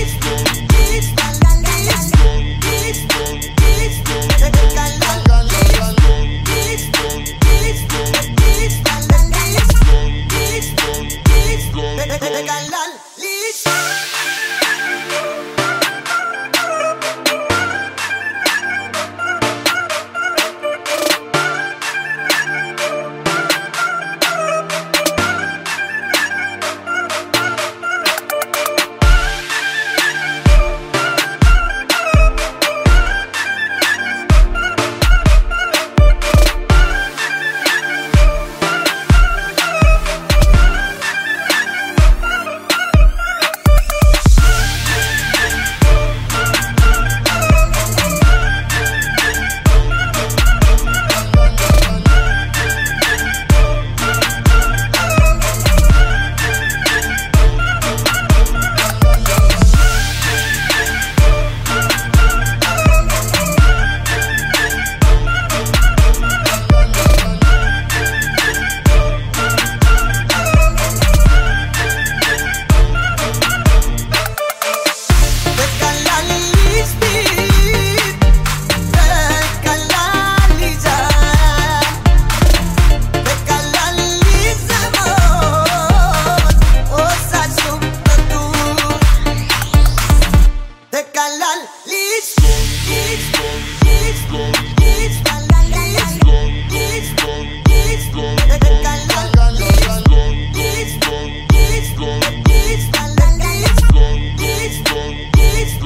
It's bitch, it's bitch, it's bitch, it's bitch,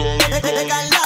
go.